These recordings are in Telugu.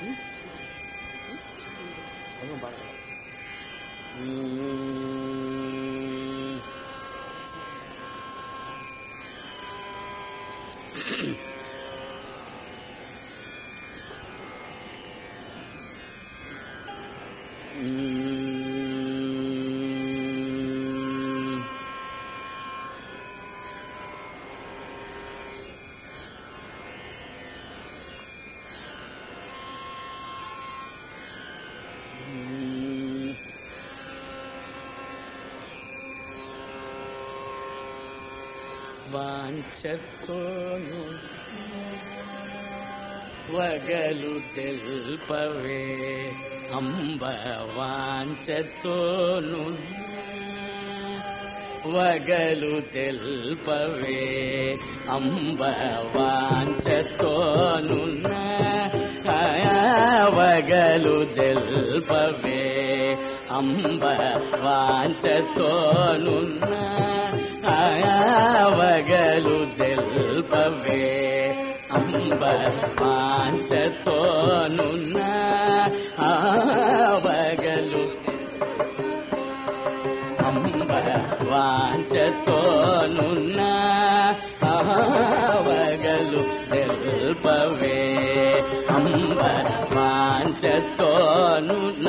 嗯，嗯，嗯嗯 వాంఛతోను వగలు తెల్పవే. అంబ వాంఛతోను వగలు తెల్పవే. అంబ వాంఛతోను వగలు తెల్పవే. అంబ వాంఛతోనున్న వగలు తెల్పవే అంబ వాంఛతోనున్న వగలు అంబ వాంఛతోనున్న వగలు తెల్పవే అంబ వాంఛతోనున్న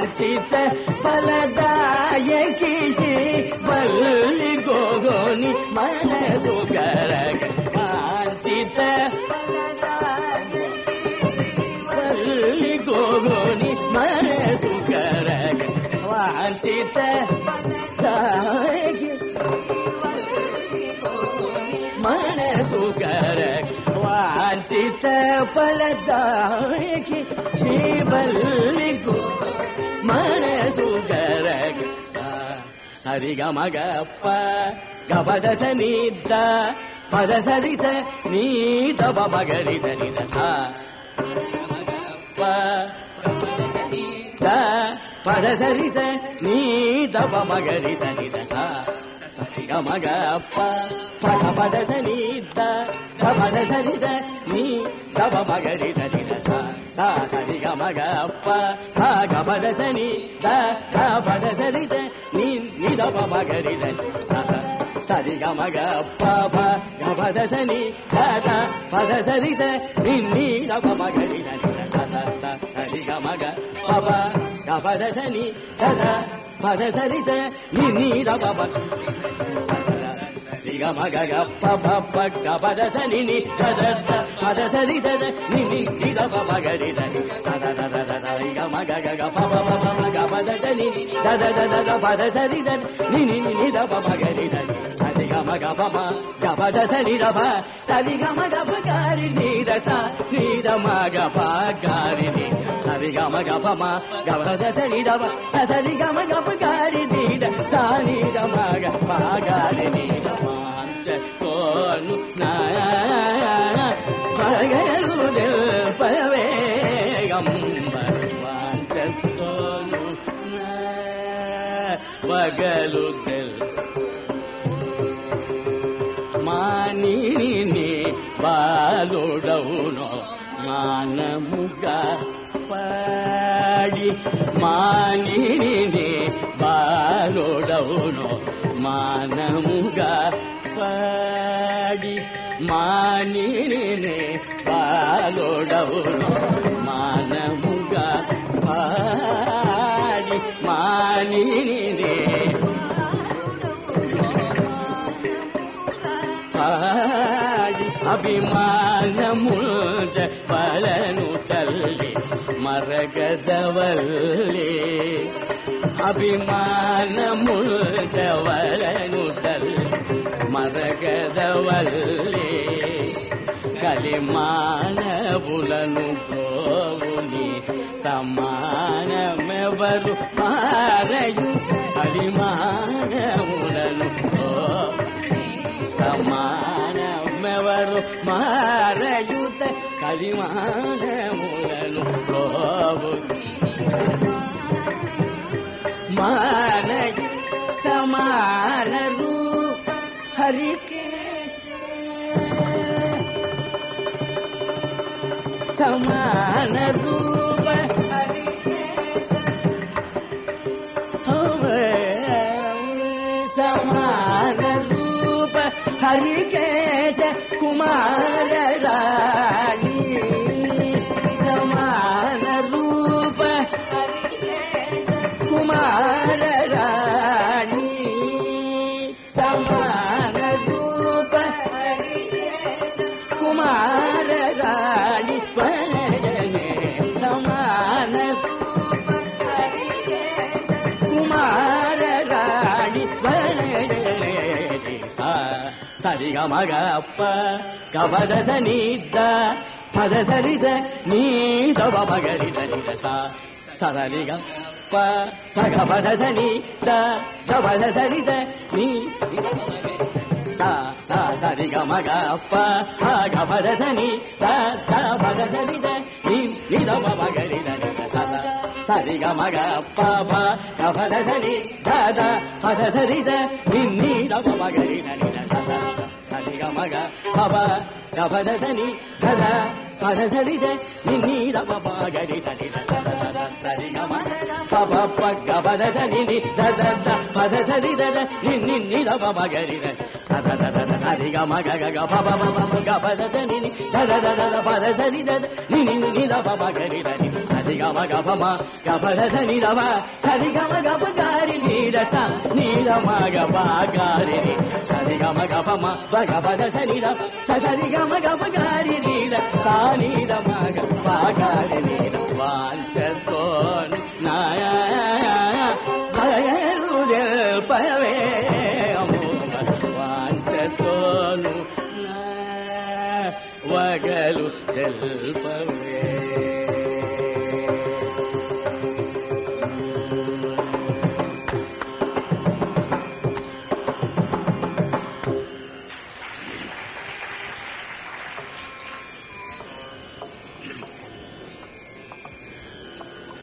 अर्चित फलदाय किसी बल्लि गोगोनि मन सुकर अर्चित बल्लि गोगोनि मन सुकर वांचित मन सुकर वांचित फलदाय की शिवल మనసు గరగ సరిగ మగప్ప గపద సనిద్ద పద సరిస నీత బగరి సనిద సా పద సరిస నీత బగరి మగరి సని దశ సరిగ మగ పద పద సని పద సరిస నీ దప మగరి సని దశ సా సరిగ మగ పగ పద సని ద పద సరి నీ నీ దప మగరి సని సరి గ మగ ప పద సని ద పద సరిస నీ నీ దప మగరి సని దశ సరి గ మగ ప పద సని దద పద సరి స ని ని ద ప ప రిగ మగ గ ప ప ప గ పద స ద ద పద సరి ద ని ని ద ప ప గ రి ద ని స ద ద ద ద ద రిగ మగ గ గ ప ప ప ప ప గ పద స ని ని ద ద ద ద ద పద సరి. ని ని ని ద గ మగ ప ప ప గ మగ ప గ ని ద స ని ద మగ ప గ ని గ మగ ప మ గ ప స గ మగ ప గ ని ద స ని ద మగ ప ని కోను నా పగలు దెల్ పవేగం మానిని బాలుడవును మానముగా పాడి మానిని మానముగా పాడి మానినే బాలుడవును మానముగా పాడి మానినే పాడి అభిమానము పలను తల్లి మరగదవల్లే. అభిమానము చవలను తల్లి మరగదవల్లే కలిమానవులను గోవుని సమానమెవరు మారయు కలిమానవులను సమానమెవరు మారయుత కలిమానములను గోవు మానయు సమా तरीके से समान रूप समान रूप हरि के कुमार సరిగ మగ అప్ప కపద సనిద్ద పద సరిజ నీదవ మగరి సరిగ సా సరిగ ప పగ పద సని ద పద సరిజ నీ సా సా సరి గ మగ ప గ పద సని ద ద పద సరి జ ని ని ద ప మగ రి ద సరి గ మగ ప ప గ పద సని ద ద పద సరి జ ని ని ద ప మగ రి ద ని ద సా సా సా సరి గ మగ ప ప ప గ పద సని ని ద ద ద పద సరి జ ని ని ని ద ప మగ రి ద సా సా సా సరి గ మగ గ సని ని సరి ద ని ని ని సా ని ద మగ ప గ రి పవే వాంచతోను వగలు తెల్పవే